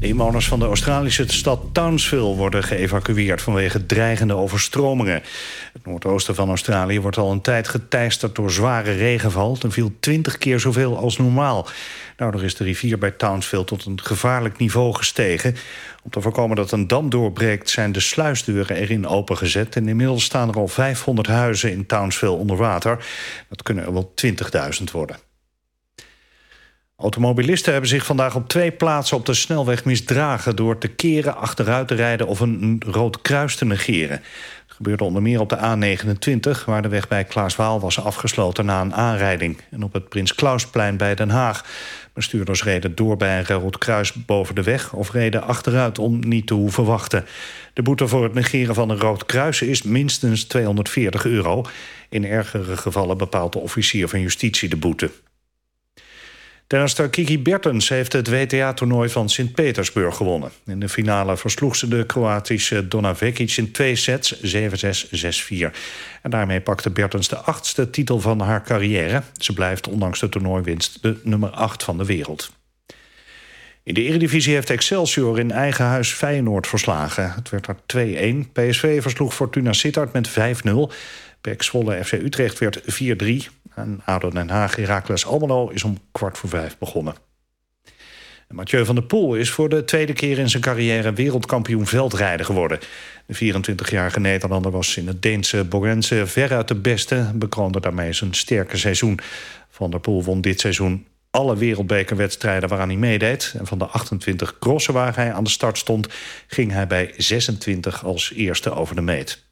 Inwoners van de Australische stad Townsville worden geëvacueerd vanwege dreigende overstromingen. Het noordoosten van Australië wordt al een tijd geteisterd door zware regenval. Er viel 20 keer zoveel als normaal. Daardoor is de rivier bij Townsville tot een gevaarlijk niveau gestegen. Om te voorkomen dat een dam doorbreekt zijn de sluisdeuren erin opengezet. En inmiddels staan er al 500 huizen in Townsville onder water. Dat kunnen er wel 20.000 worden. Automobilisten hebben zich vandaag op twee plaatsen op de snelweg misdragen... door te keren, achteruit te rijden of een rood kruis te negeren. Het gebeurde onder meer op de A29... waar de weg bij Klaaswaal was afgesloten na een aanrijding. En op het Prins Klausplein bij Den Haag. Bestuurders reden door bij een rood kruis boven de weg... of reden achteruit om niet te hoeven wachten. De boete voor het negeren van een rood kruis is minstens 240 euro. In ergere gevallen bepaalt de officier van justitie de boete. Tennister Kiki Bertens heeft het WTA-toernooi van Sint-Petersburg gewonnen. In de finale versloeg ze de Kroatische Donna Vekic in twee sets, 7-6, 6-4. En daarmee pakte Bertens de achtste titel van haar carrière. Ze blijft ondanks de toernooiwinst de nummer 8 van de wereld. In de Eredivisie heeft Excelsior in eigen huis Feyenoord verslagen. Het werd er 2-1. PSV versloeg Fortuna Sittard met 5-0. Pek Zwolle FC Utrecht werd 4-3. En ADO Den Haag Heracles Almelo is om kwart voor vijf begonnen. En Mathieu van der Poel is voor de tweede keer in zijn carrière wereldkampioen veldrijden geworden. De 24-jarige Nederlander was in het Deense Borense veruit de beste... bekroonde daarmee zijn sterke seizoen. Van der Poel won dit seizoen alle wereldbekerwedstrijden waaraan hij meedeed. En van de 28 crossen waar hij aan de start stond... ging hij bij 26 als eerste over de meet.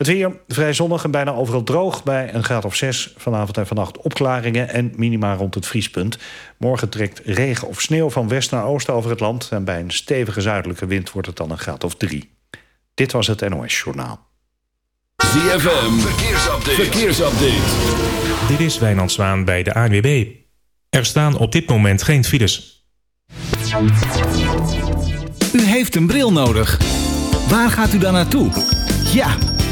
Het weer vrij zonnig en bijna overal droog bij een graad of 6. Vanavond en vannacht opklaringen en minima rond het vriespunt. Morgen trekt regen of sneeuw van west naar oost over het land... en bij een stevige zuidelijke wind wordt het dan een graad of 3. Dit was het NOS Journaal. ZFM, verkeersupdate. verkeersupdate. Dit is Wijnand Zwaan bij de ANWB. Er staan op dit moment geen files. U heeft een bril nodig. Waar gaat u dan naartoe? Ja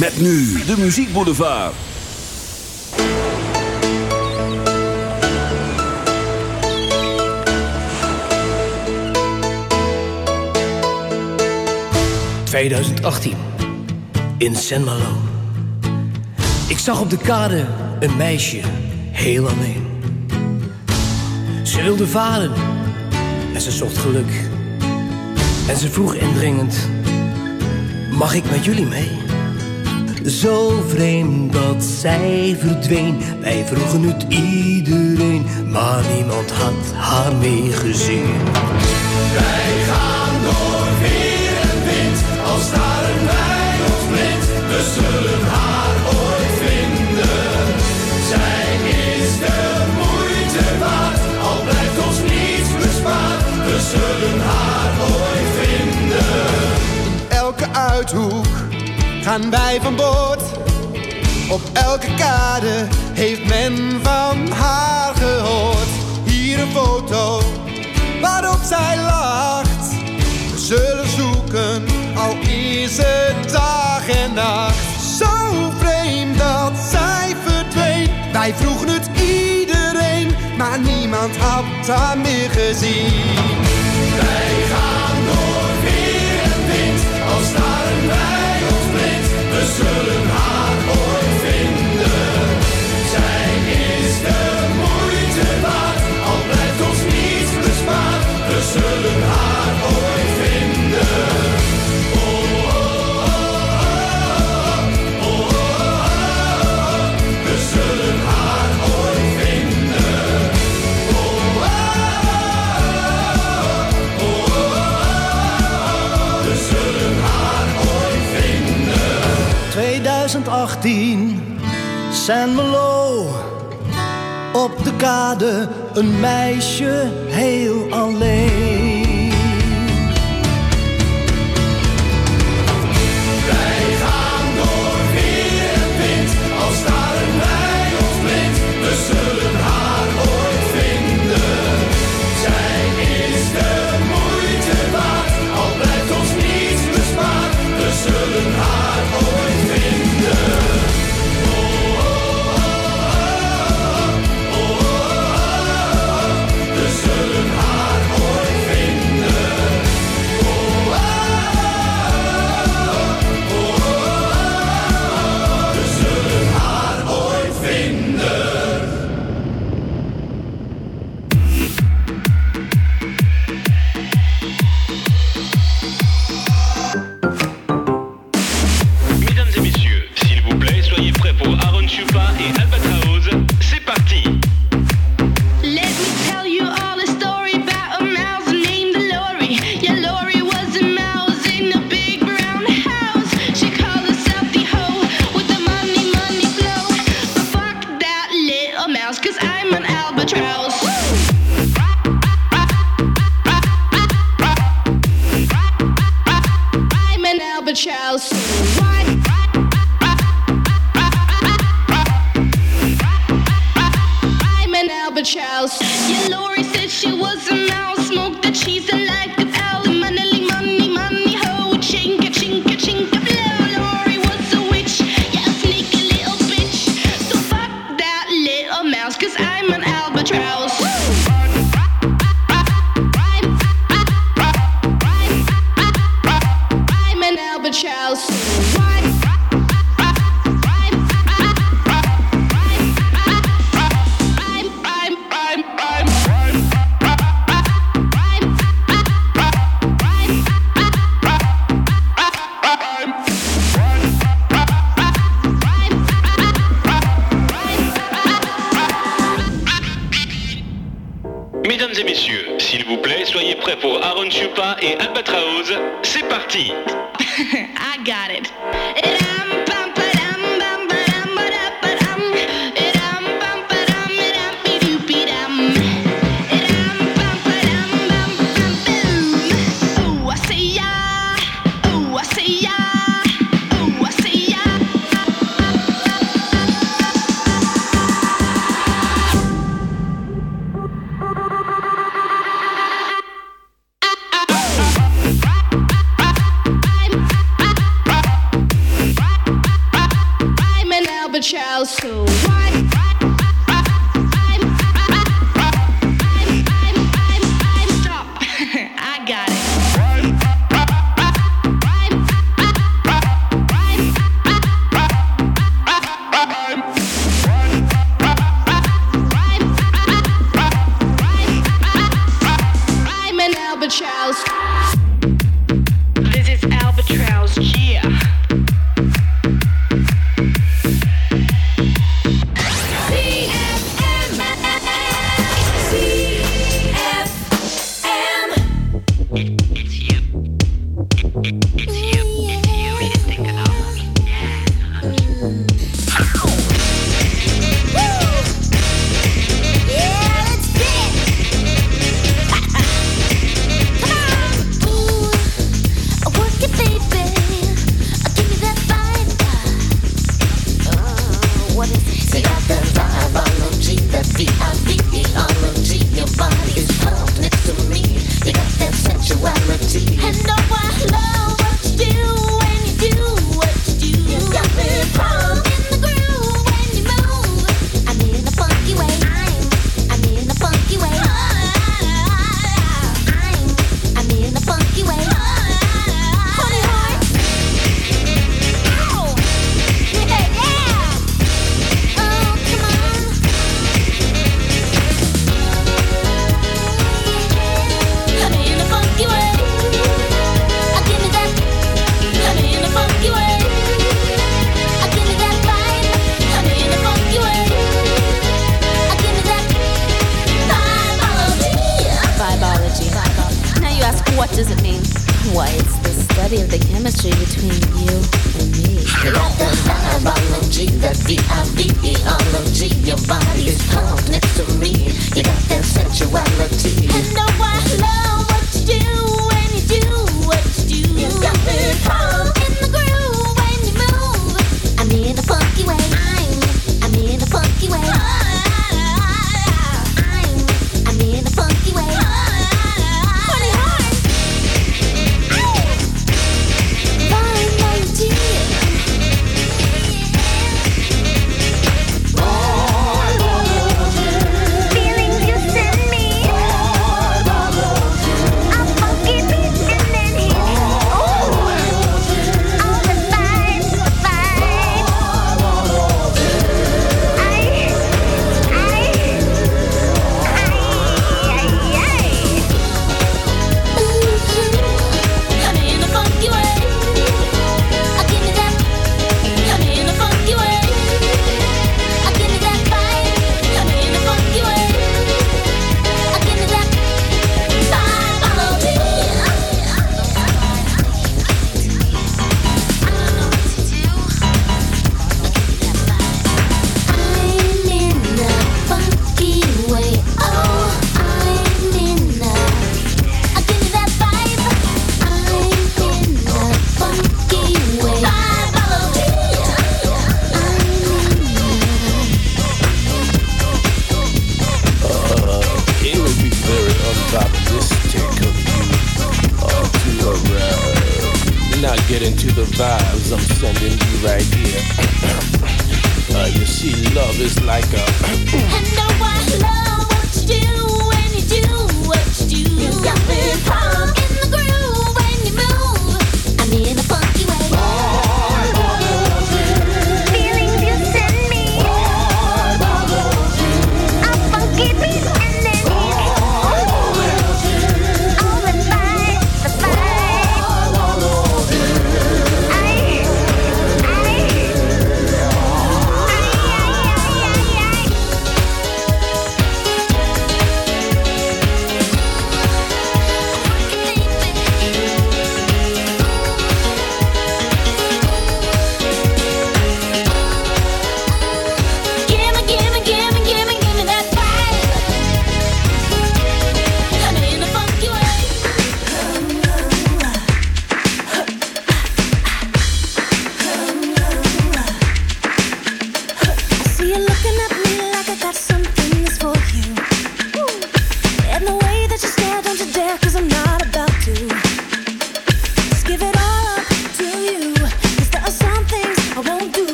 Met nu de Muziek Boulevard. ...2018, in San Malo. Ik zag op de kade een meisje, heel alleen. Ze wilde varen en ze zocht geluk. En ze vroeg indringend, mag ik met jullie mee? Zo vreemd dat zij verdween. Wij vroegen het iedereen, maar niemand had haar meegezien. Wij gaan door weer en wind, als daar een wij ons. gaan wij van boord. Op elke kade heeft men van haar gehoord. Hier een foto waarop zij lacht. We zullen zoeken, al is het dag en nacht. Zo vreemd dat zij verdween. Wij vroegen het iedereen, maar niemand had haar meer gezien. Zullen haar ooit vinden. zij is de moeite waard, al blijft ons niets bespaard. We zullen haar. 18, San Melo. Op de kade een meisje heel alleen.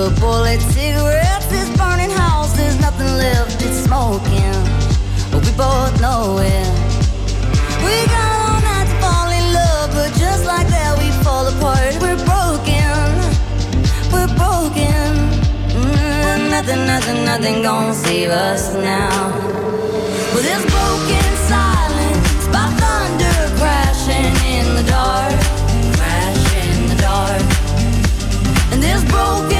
silver bullet cigarettes, this burning house, there's nothing left, it's smoking. But we both know it. We got all night to fall in love, but just like that, we fall apart. We're broken, we're broken. Mm, nothing, nothing, nothing gonna save us now. Well, this broken silence by thunder crashing in the dark, crashing in the dark, and this broken.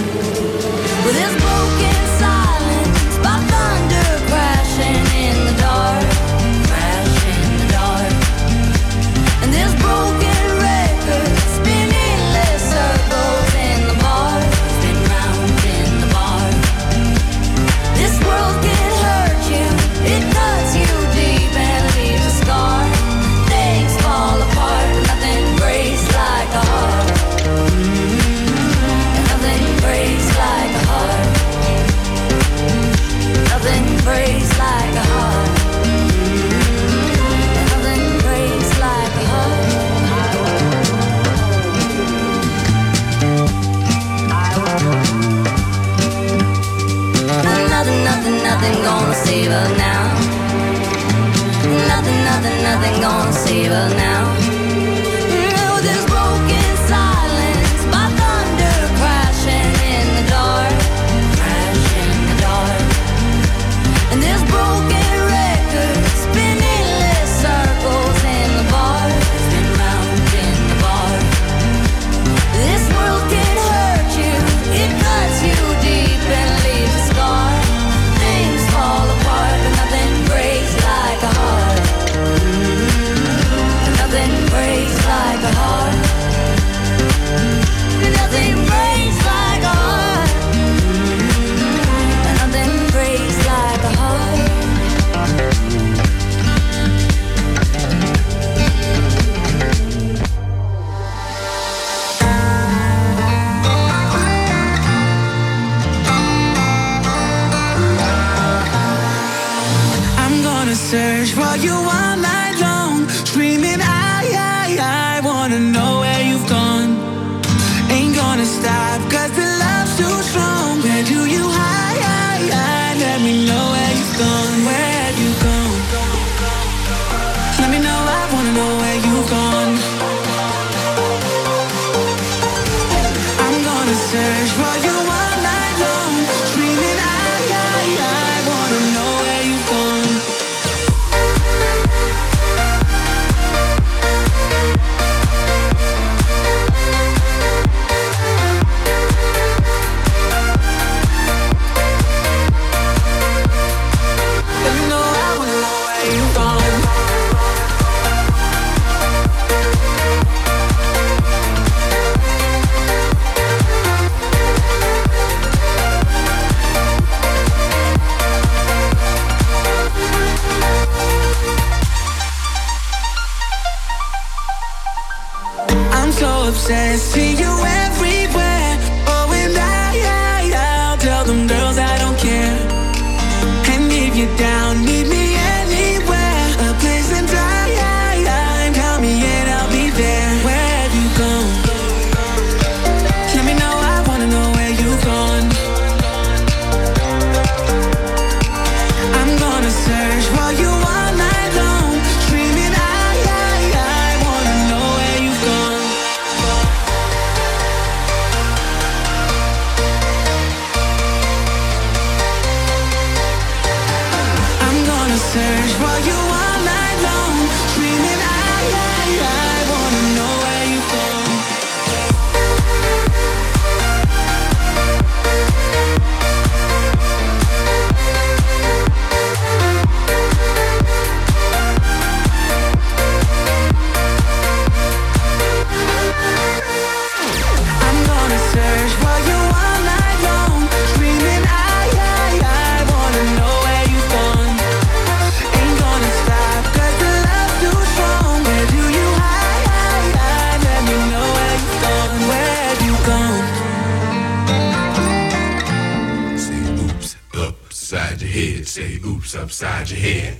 your head. Say oops upside your head.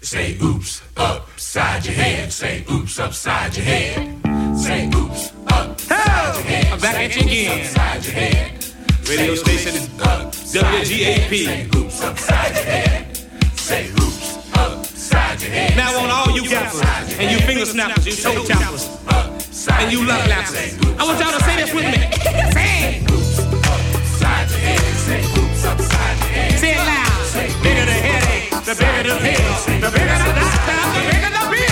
Say oops upside your head. Say oops upside your head. Say oops upside your head. I'm back at you again. Upside your head. Radio station is WGAP. Say oops upside your head. Say oops upside your head. Now on all you gappers and you finger snappers, you toe choppers, and you love lappers. I want y'all to say this with me. Say. oops upside your head. Say oops upside your head. Say it loud. The bigger the headache, the bigger the pill, the bigger the doctor, the bigger the bill.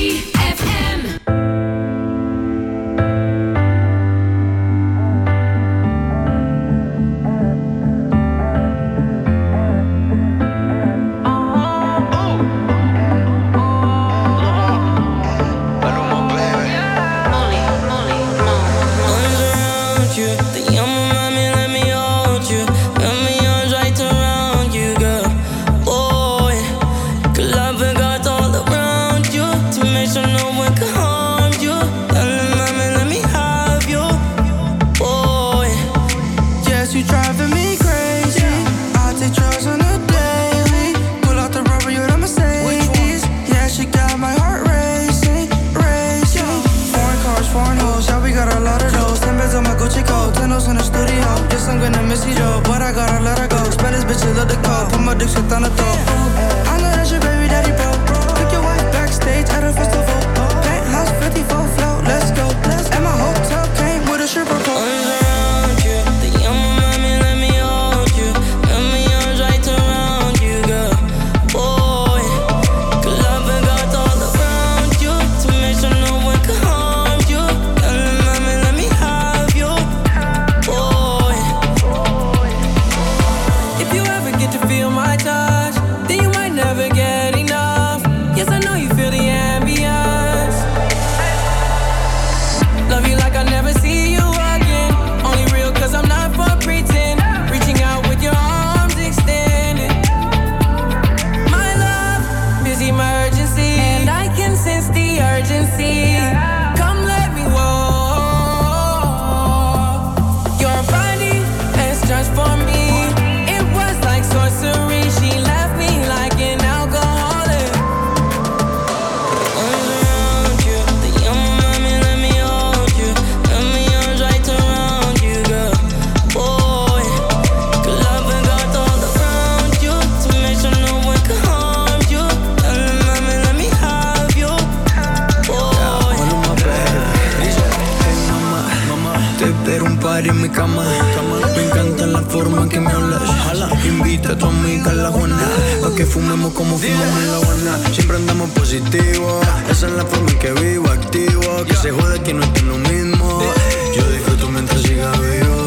En mi cama. Me encanta la forma en que me hablas. Invita a tu amiga a la Juana. Pa' que fumemos como fumamos en la Habana. Siempre andamos positivos. Esa es la forma en que vivo, activo. Que se jode que no estoy lo mismo. Yo disfruto mientras siga vivo.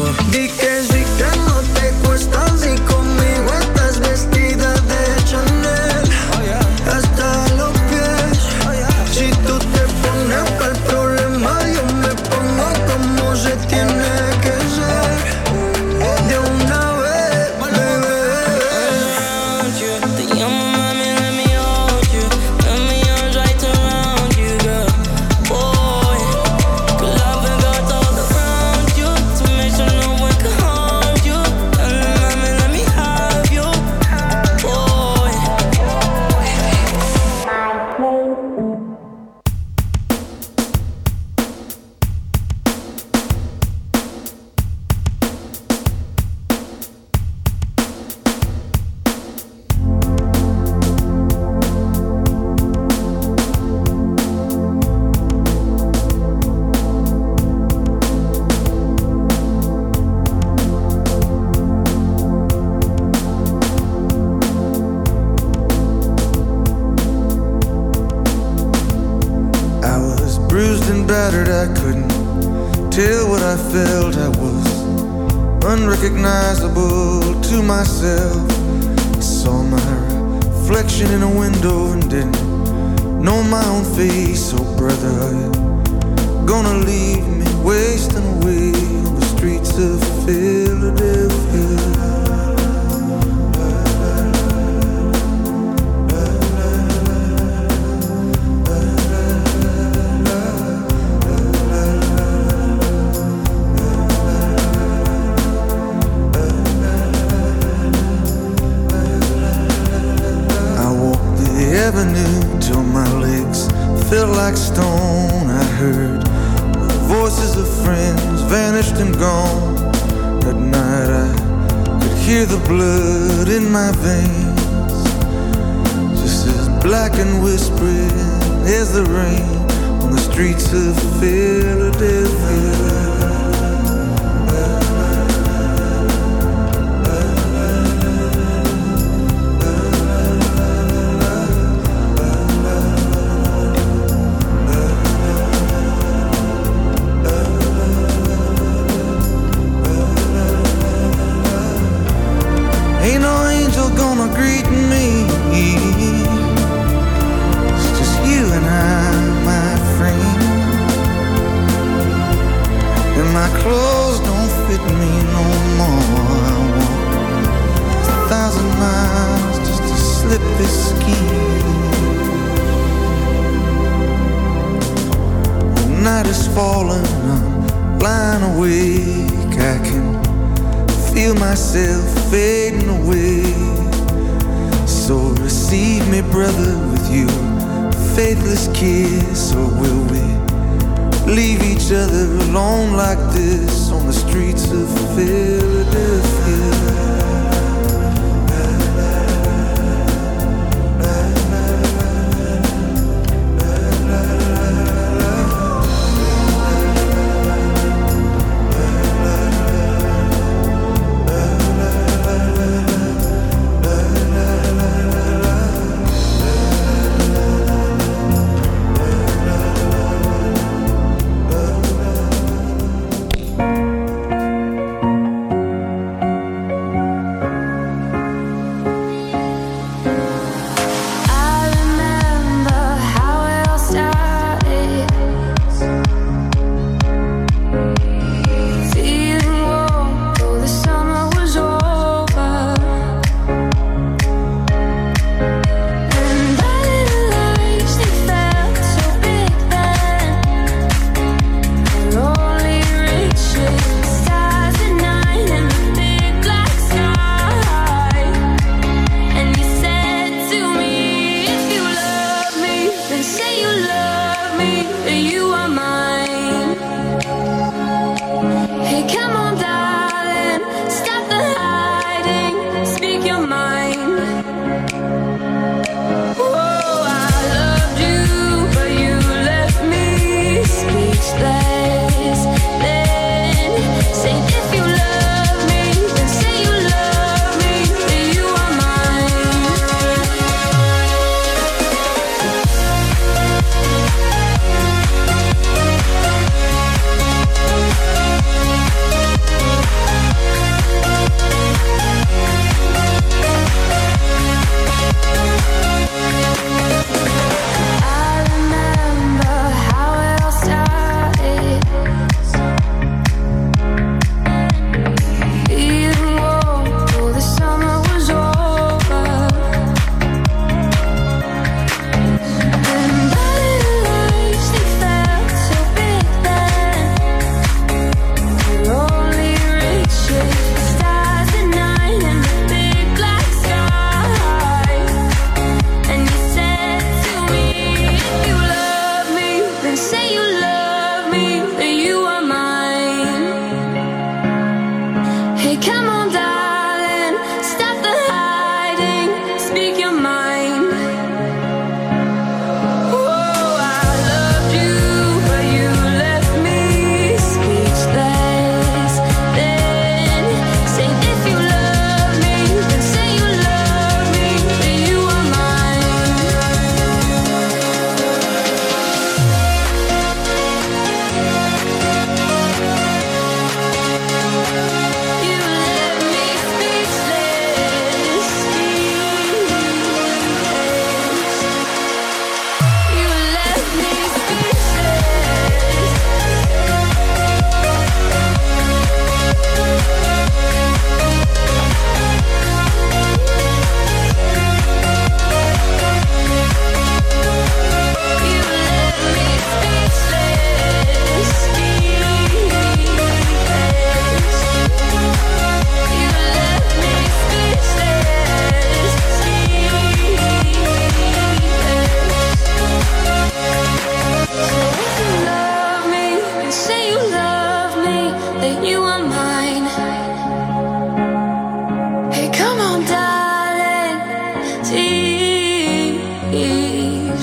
tears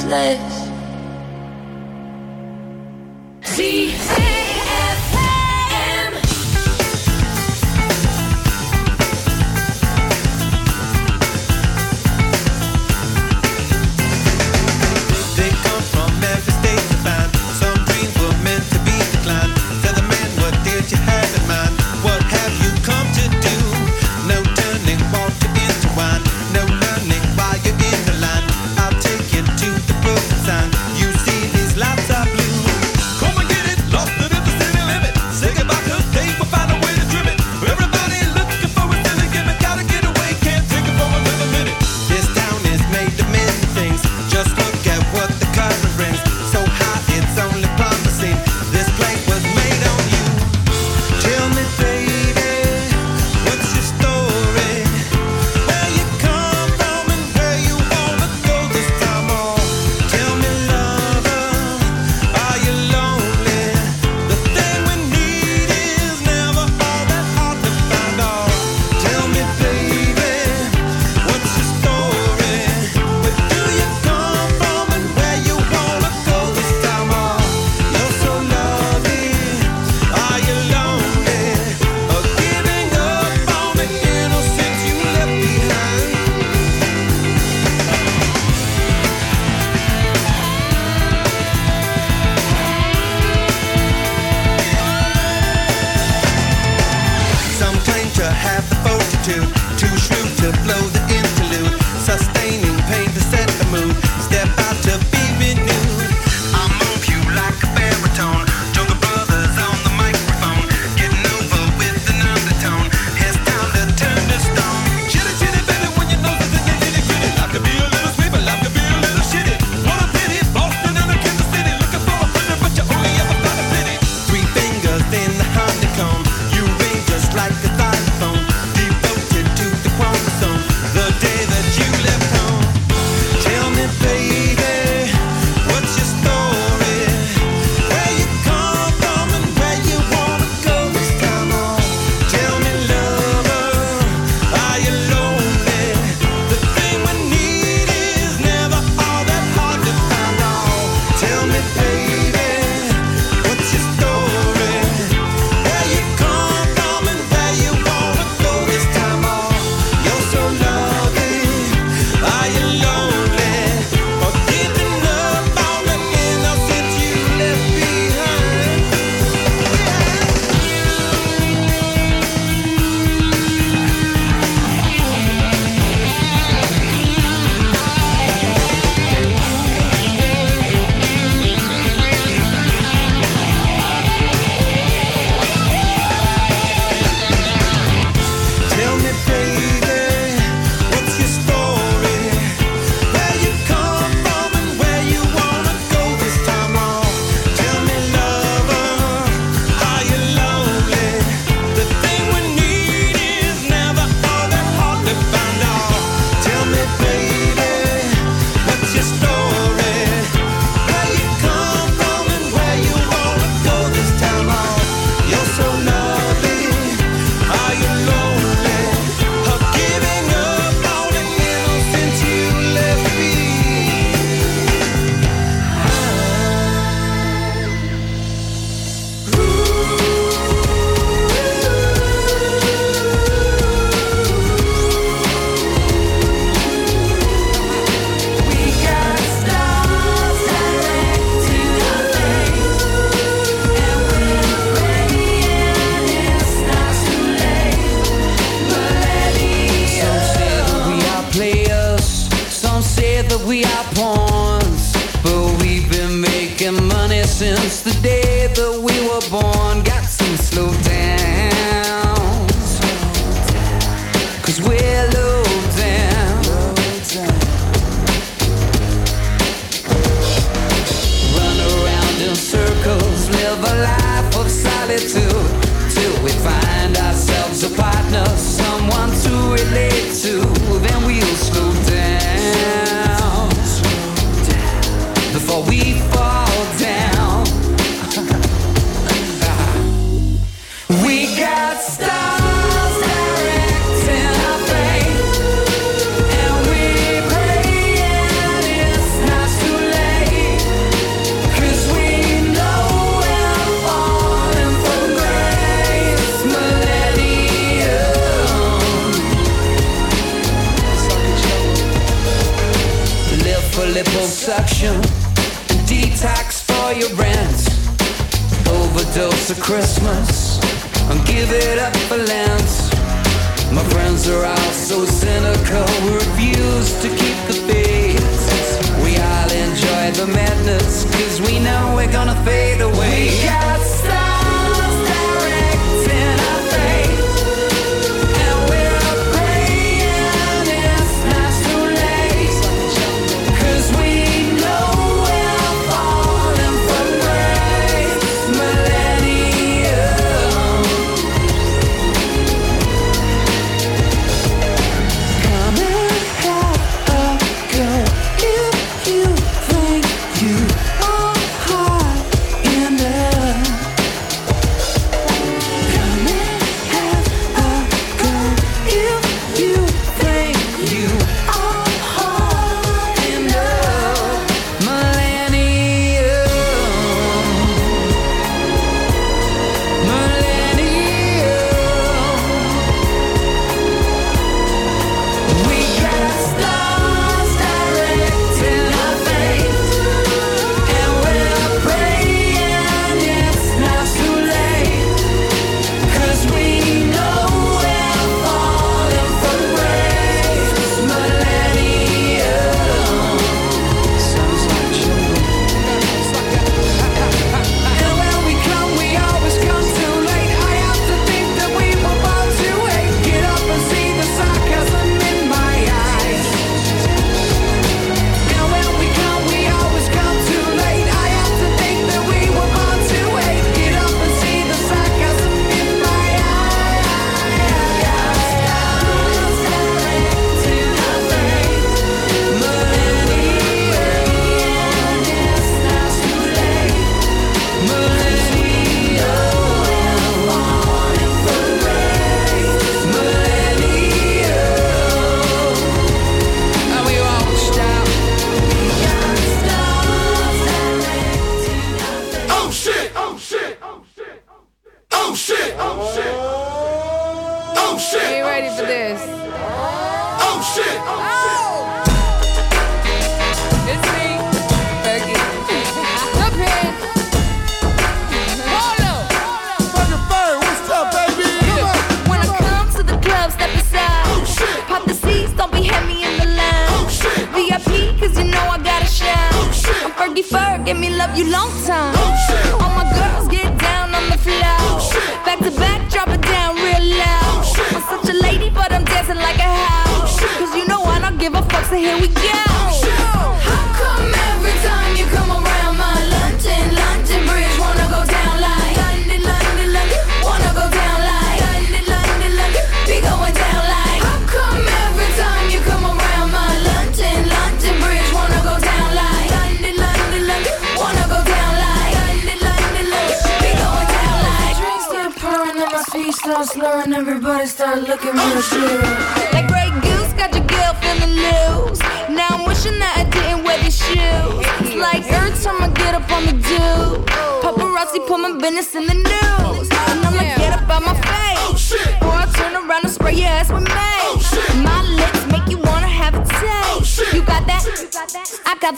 less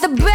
the bass.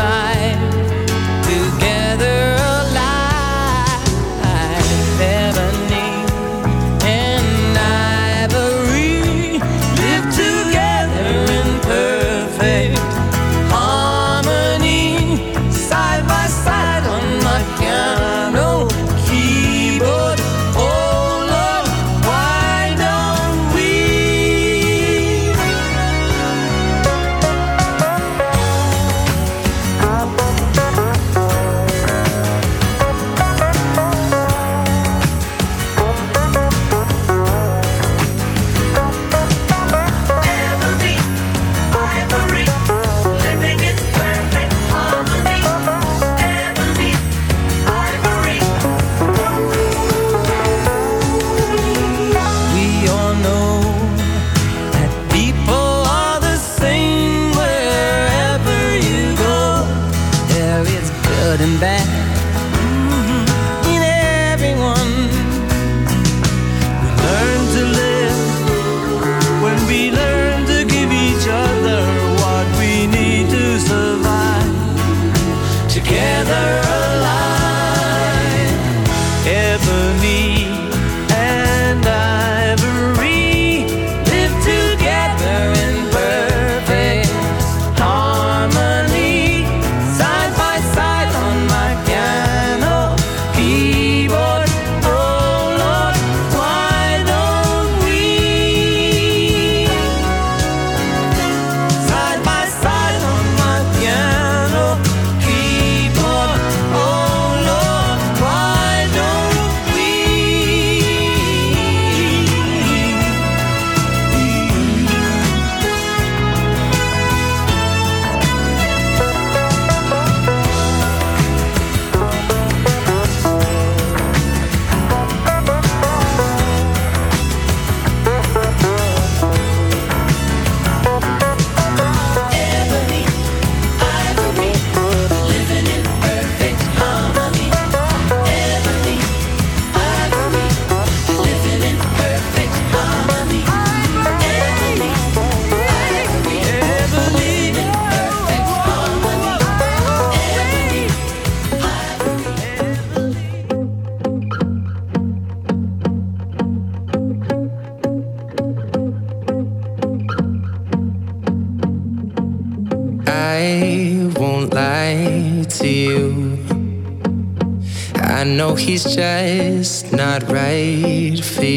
time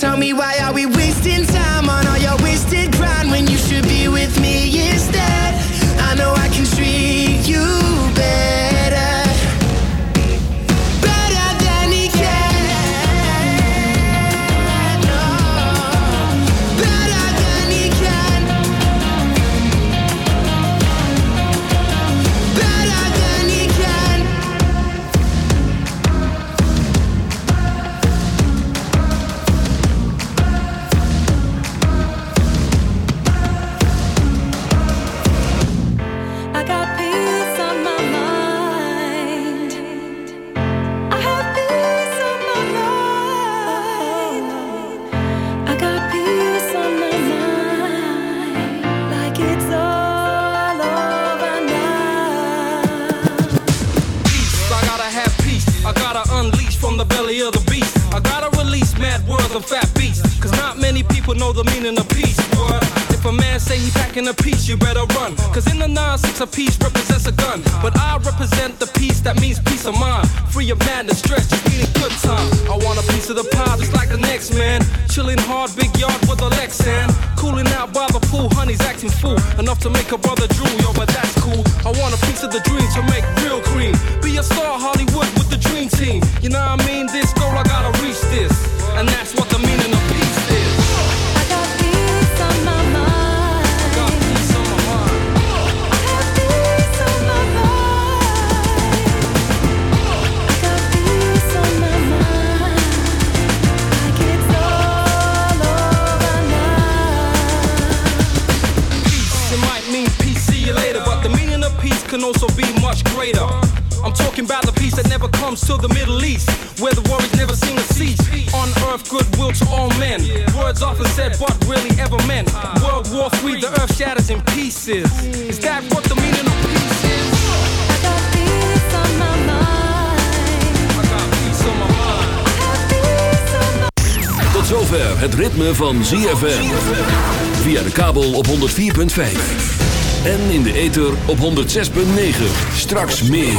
tell me why say he packing a piece, you better run. Cause in the 9-6 a piece represents a gun. But I represent the peace that means peace of mind. Free of madness, stress, just needing good time. I want a piece of the pie just like the next man. Chilling hard, big yard with a Lexan. Cooling out by the pool, honey's acting fool. Enough to make a brother drool, yo, but that's to the Middle East, where the warriors never sing a cease. On earth, goodwill to all men. Words often said, but really ever meant. World War III, the earth shatters in pieces. Is that what the meaning of peace is? I got peace on my mind. I got peace on my mind. Tot zover het ritme van ZFM. Via de kabel op 104.5. En in de ether op 106.9. Straks meer.